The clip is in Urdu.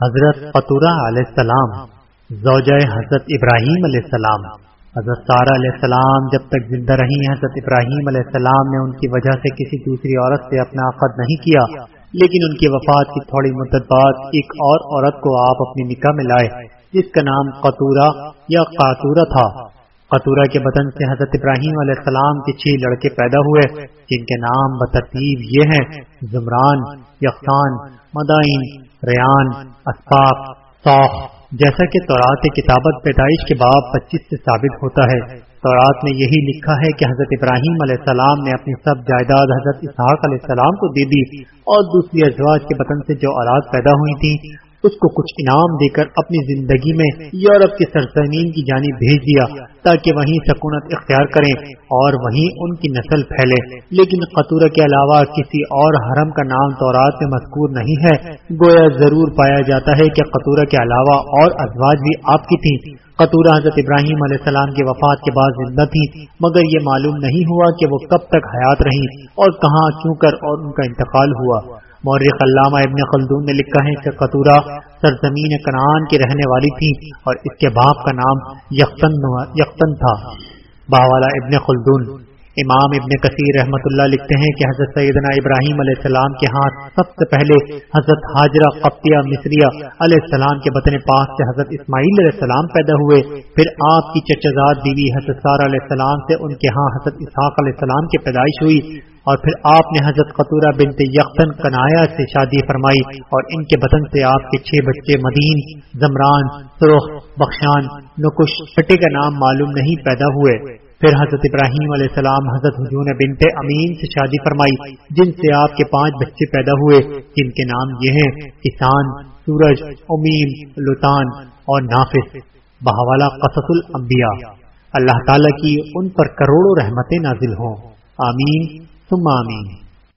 حضرت قطورہ علیہ السلام، زوجہ حضرت ابراہیم علیہ السلام۔ حضرت سارا علیہ السلام جب تک زندہ رہی حضرت ابراہیم علیہ السلام نے ان کی وجہ سے کسی دوسری عورت سے اپنا عقد نہیں کیا، لیکن ان کی وفات کی تھوڑی مدت بعد ایک اور عورت کو آپ اپنی نکاح میں لائے، جس کا نام قطورہ یا قاتورہ تھا۔ قطورہ کے بدن سے حضرت ابراہیم علیہ السلام کے چھ لڑکے پیدا ہوئے، جن کے نام بترتیب یہ ہیں زمران یقان مدائن، ریان اسفاق صوف جیسا کہ تورات کتابت پیدائش کے باب پچیس سے ثابت ہوتا ہے۔ تورات میں یہی لکھا ہے کہ حضرت ابراہیم علیہ السلام نے اپنی سب جائیداد حضرت اسحاق علیہ السلام کو دے دی اور دوسری ازواج کے بطن سے جو اولاد پیدا ہوئی تھی اس کو کچھ انعام دے کر اپنی زندگی میں یورپ کی سرزمین کی جانب بھیج دیا تاکہ وہیں سکونت اختیار کریں اور وہیں ان کی نسل پھیلے۔ لیکن قطورہ کے علاوہ کسی اور حرم کا نام تورات میں مذکور نہیں ہے۔ گویا ضرور پایا جاتا ہے کہ قطورہ کے علاوہ اور ازواج بھی آپ کی تھیں۔ قطورہ حضرت ابراہیم علیہ السلام کے وفات کے بعد زندہ تھی مگر یہ معلوم نہیں ہوا کہ وہ کب تک حیات رہی اور کہاں، کیوں کر اور ان کا انتقال ہوا۔ مورخ علامہ ابن خلدون نے لکھا ہے کہ قطورہ سرزمین کنان کی رہنے والی تھی اور اس کے باپ کا نام یختن تھا۔ باوالا ابن خلدون۔ امام ابن کثیر رحمۃ اللہ لکھتے ہیں کہ حضرت سیدنا ابراہیم علیہ السلام کے ہاتھ سب سے پہلے حضرت حاجرہ قبطیہ مصریہ علیہ السلام کے بطن پاس سے حضرت اسماعیل علیہ السلام پیدا ہوئے۔ پھر آپ کی چچزاد بیوی حضرت سارا علیہ السلام سے ان کے ہاں حضرت اسحاق علیہ السلام کی پیدائش ہوئی اور پھر آپ نے حضرت قطورہ بنت یختن کنایا سے شادی فرمائی اور ان کے بطن سے آپ کے چھ بچے مدین، زمران، سرخ، بخشان نکش چھٹے کا نام معلوم نہیں پیدا ہوئے۔ پھر حضرت ابراہیم علیہ السلام حضرت حجون بنت امین سے شادی فرمائی، جن سے آپ کے پانچ بچے پیدا ہوئے، جن کے نام یہ ہیں، کسان، سورج امیم لطان اور نافذ بہوالا قصص الانبیاء۔ اللہ تعالیٰ کی ان پر کروڑوں رحمتیں نازل ہوں۔ آمین، ثم آمین۔